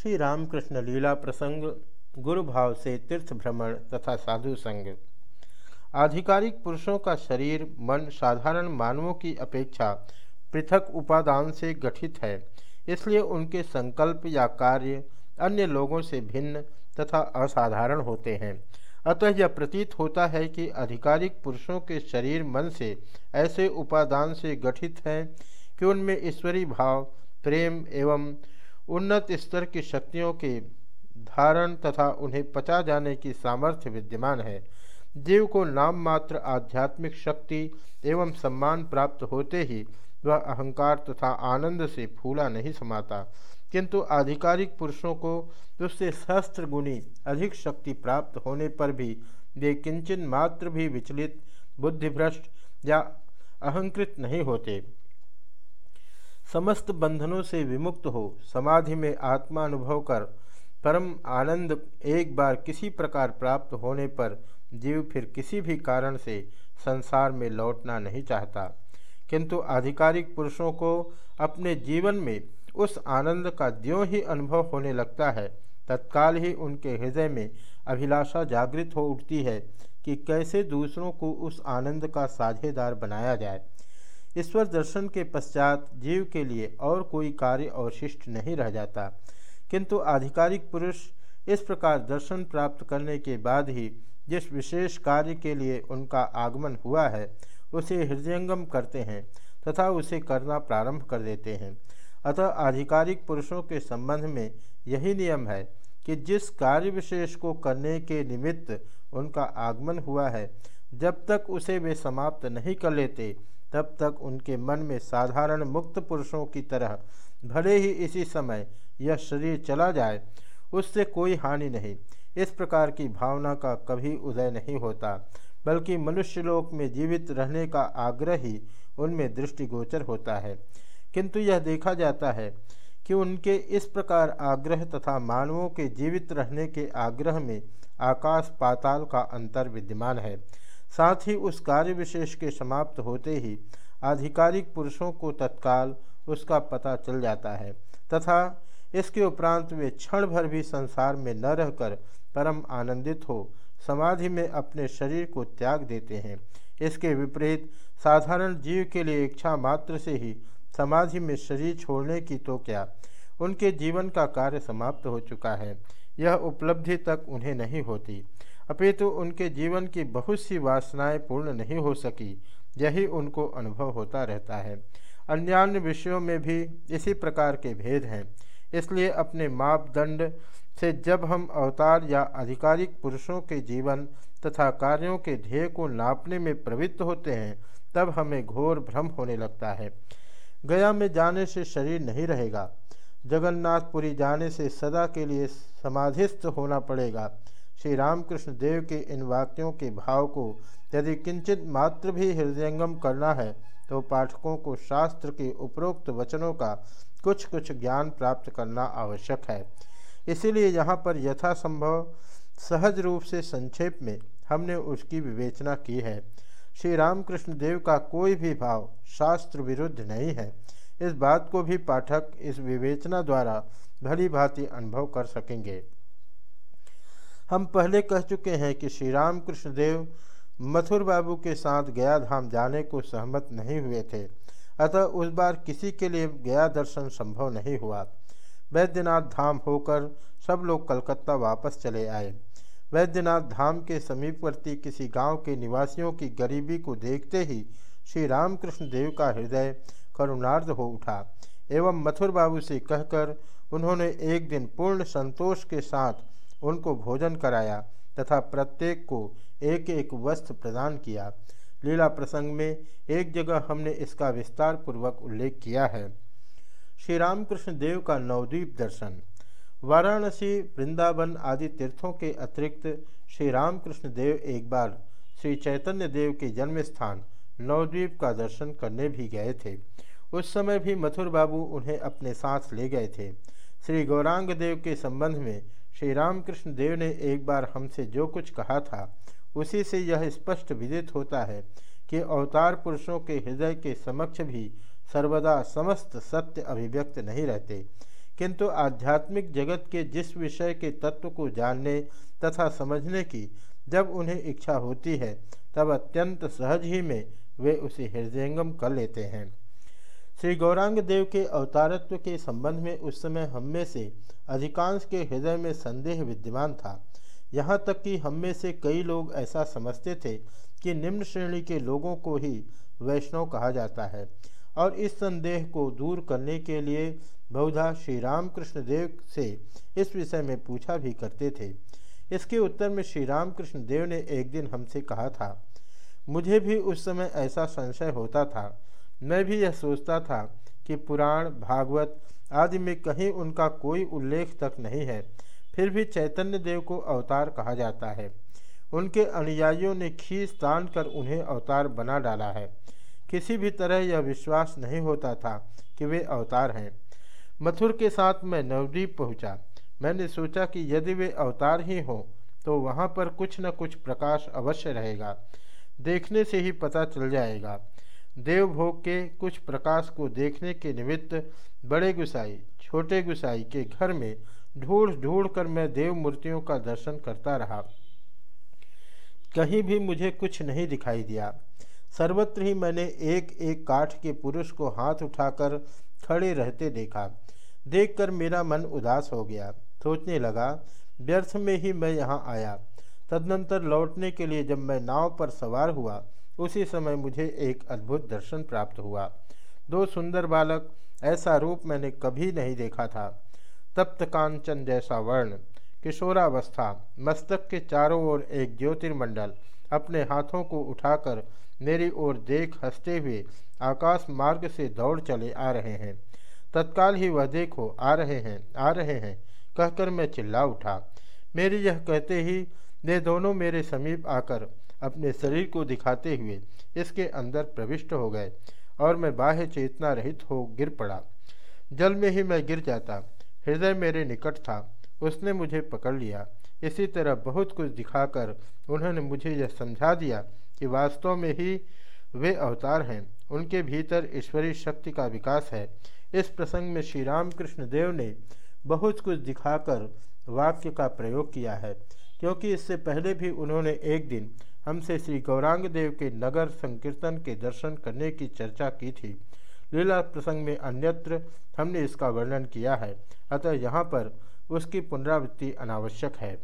श्री रामकृष्ण लीला प्रसंग गुरु भाव से तीर्थ भ्रमण तथा साधु संग। आधिकारिक पुरुषों का शरीर, मन साधारण मानवों की अपेक्षा पृथक उपादान से गठित है, इसलिए उनके संकल्प या कार्य अन्य लोगों से भिन्न तथा असाधारण होते हैं। अतः यह प्रतीत होता है कि आधिकारिक पुरुषों के शरीर, मन से ऐसे उपादान से गठित हैं कि उनमें ईश्वरी भाव, प्रेम एवं उन्नत स्तर की शक्तियों के धारण तथा उन्हें पचा जाने की सामर्थ्य विद्यमान है। जीव को नाम मात्र आध्यात्मिक शक्ति एवं सम्मान प्राप्त होते ही वह अहंकार तथा आनंद से फूला नहीं समाता। किंतु आधिकारिक पुरुषों को उससे सहस्त्र गुणी अधिक शक्ति प्राप्त होने पर भी वे किंचन मात्र भी विचलित, बुद्धिभ्रष्ट या अहंकृत नहीं होते। समस्त बंधनों से विमुक्त हो, समाधि में आत्मा अनुभव कर, परम आनंद एक बार किसी प्रकार प्राप्त होने पर जीव फिर किसी भी कारण से संसार में लौटना नहीं चाहता। किंतु आधिकारिक पुरुषों को अपने जीवन में उस आनंद का ज्यों ही अनुभव होने लगता है, तत्काल ही उनके हृदय में अभिलाषा जागृत हो उठती है कि कैसे दूसरों को उस आनंद का साझेदार बनाया जाए। ईश्वर दर्शन के पश्चात जीव के लिए और कोई कार्य अवशिष्ट नहीं रह जाता। किंतु आधिकारिक पुरुष इस प्रकार दर्शन प्राप्त करने के बाद ही जिस विशेष कार्य के लिए उनका आगमन हुआ है, उसे हृदयंगम करते हैं तथा उसे करना प्रारंभ कर देते हैं। अतः आधिकारिक पुरुषों के संबंध में यही नियम है कि जिस कार्य विशेष को करने के निमित्त उनका आगमन हुआ है, जब तक उसे वे समाप्त नहीं कर लेते तब तक उनके मन में साधारण मुक्त पुरुषों की तरह, भले ही इसी समय यह शरीर चला जाए, उससे कोई हानि नहीं। इस प्रकार की भावना का कभी उदय नहीं होता, बल्कि मनुष्यलोक में जीवित रहने का आग्रह ही उनमें दृष्टिगोचर होता है। किंतु यह देखा जाता है कि उनके इस प्रकार आग्रह तथा मानवों के जीवित रहने के आग्रह में आकाश पाताल का अंतर विद्यमान है। साथ ही उस कार्य विशेष के समाप्त होते ही आधिकारिक पुरुषों को तत्काल उसका पता चल जाता है, तथा इसके उपरांत वे क्षण भर भी संसार में न रहकर परम आनंदित हो, समाधि में अपने शरीर को त्याग देते हैं। इसके विपरीत, साधारण जीव के लिए इच्छा मात्र से ही समाधि में शरीर छोड़ने की तो क्या, उनके जीवन का कार्य समाप्त हो चुका है। यह उपलब्धि तक उन्हें नहीं होती। अपितु उनके जीवन की बहुत सी वासनाएँ पूर्ण नहीं हो सकी, यही उनको अनुभव होता रहता है। अन्यान्य विषयों में भी इसी प्रकार के भेद हैं। इसलिए अपने मापदंड से जब हम अवतार या आधिकारिक पुरुषों के जीवन तथा कार्यों के ध्येय को नापने में प्रवृत्त होते हैं, तब हमें घोर भ्रम होने लगता है। गया में जाने से शरीर नहीं रहेगा। जगन्नाथपुरी जाने से सदा के लिए समाधिस्थ होना पड़ेगा। श्री रामकृष्ण देव के इन वाक्यों के भाव को यदि किंचित मात्र भी हृदयंगम करना है तो पाठकों को शास्त्र के उपरोक्त वचनों का कुछ कुछ ज्ञान प्राप्त करना आवश्यक है। इसीलिए यहाँ पर यथासंभव, सहज रूप से संक्षेप में हमने उसकी विवेचना की है। श्री रामकृष्ण देव का कोई भी भाव शास्त्र विरुद्ध नहीं है। इस बात को भी पाठक इस विवेचना द्वारा भली भांति अनुभव कर सकेंगे। हम पहले कह चुके हैं कि श्री रामकृष्ण देव मथुर बाबू के साथ गया धाम जाने को सहमत नहीं हुए थे। अतः उस बार किसी के लिए गया दर्शन संभव नहीं हुआ। वैद्यनाथ धाम होकर सब लोग कलकत्ता वापस चले आए। वैद्यनाथ धाम के समीपवर्ती किसी गाँव के निवासियों की गरीबी को देखते ही श्री रामकृष्ण देव का हृदय करुणार्ध हो उठा एवं मथुर बाबू से कहकर उन्होंने एक दिन पूर्ण संतोष के साथ उनको भोजन कराया तथा प्रत्येक को एक एक वस्त्र प्रदान किया। लीला प्रसंग में एक जगह हमने इसका विस्तार पूर्वक उल्लेख किया है। श्री रामकृष्ण देव का नवद्वीप दर्शन, वाराणसी, वृंदावन आदि तीर्थों के अतिरिक्त श्री रामकृष्ण देव एक बार श्री चैतन्य देव के जन्म स्थान नवद्वीप का दर्शन करने भी गए थे। उस समय भी मथुर बाबू उन्हें अपने साथ ले गए थे। श्री गौरांग देव के संबंध में श्री रामकृष्ण देव ने एक बार हमसे जो कुछ कहा था, उसी से यह स्पष्ट विदित होता है कि अवतार पुरुषों के हृदय के समक्ष भी सर्वदा समस्त सत्य अभिव्यक्त नहीं रहते। किंतु आध्यात्मिक जगत के जिस विषय के तत्व को जानने तथा समझने की जब उन्हें इच्छा होती है, तब अत्यंत सहज ही में वे उसे हृदयंगम कर लेते हैं। श्री गौरांग देव के अवतारत्व के संबंध में उस समय हम में से अधिकांश के हृदय में संदेह विद्यमान था। यहाँ तक कि हम में से कई लोग ऐसा समझते थे कि निम्न श्रेणी के लोगों को ही वैष्णव कहा जाता है। और इस संदेह को दूर करने के लिए बहुधा श्री रामकृष्ण देव से इस विषय में पूछा भी करते थे। इसके उत्तर में श्री रामकृष्ण देव ने एक दिन हमसे कहा था, मुझे भी उस समय ऐसा संशय होता था मैं भी यह सोचता था कि पुराण, भागवत आदि में कहीं उनका कोई उल्लेख तक नहीं है। फिर भी चैतन्य देव को अवतार कहा जाता है। उनके अनुयायियों ने खींच तान कर उन्हें अवतार बना डाला है। किसी भी तरह यह विश्वास नहीं होता था कि वे अवतार हैं। मथुर के साथ मैं नवद्वीप पहुँचा। मैंने सोचा कि यदि वे अवतार ही हों तो वहाँ पर कुछ न कुछ प्रकाश अवश्य रहेगा। देखने से ही पता चल जाएगा। देवभोग के कुछ प्रकाश को देखने के निमित्त बड़े गुसाई, छोटे गुसाई के घर में ढूंढ ढूंढ कर मैं देव मूर्तियों का दर्शन करता रहा। कहीं भी मुझे कुछ नहीं दिखाई दिया। सर्वत्र ही मैंने एक एक काठ के पुरुष को हाथ उठाकर खड़े रहते देखा। देखकर मेरा मन उदास हो गया। सोचने लगा, व्यर्थ में ही मैं यहाँ आया। तदनंतर लौटने के लिए जब मैं नाव पर सवार हुआ उसी समय मुझे एक अद्भुत दर्शन प्राप्त हुआ। दो सुंदर बालक, ऐसा रूप मैंने कभी नहीं देखा था। तप्त कांचन जैसा वर्ण, किशोरावस्था, मस्तक के चारों ओर एक ज्योतिर्मंडल, अपने हाथों को उठाकर मेरी ओर देख हँसते हुए आकाश मार्ग से दौड़ चले आ रहे हैं। तत्काल ही वह देखो, आ रहे हैं, आ रहे हैं, कहकर मैं चिल्ला उठा। मेरी यह कहते ही वे दोनों मेरे समीप आकर अपने शरीर को दिखाते हुए इसके अंदर प्रविष्ट हो गए और मैं बाह्य चेतना रहित हो गिर पड़ा। जल में ही मैं गिर जाता। हृदय मेरे निकट था। उसने मुझे पकड़ लिया। इसी तरह बहुत कुछ दिखाकर उन्होंने मुझे यह समझा दिया कि वास्तव में ही वे अवतार हैं। उनके भीतर ईश्वरीय शक्ति का विकास है। इस प्रसंग में श्री रामकृष्ण देव ने बहुत कुछ दिखाकर वाक्य का प्रयोग किया है। क्योंकि इससे पहले भी उन्होंने एक दिन हमसे श्री गौरांग देव के नगर संकीर्तन के दर्शन करने की चर्चा की थी। लीला प्रसंग में अन्यत्र हमने इसका वर्णन किया है, अतः यहाँ पर उसकी पुनरावृत्ति अनावश्यक है।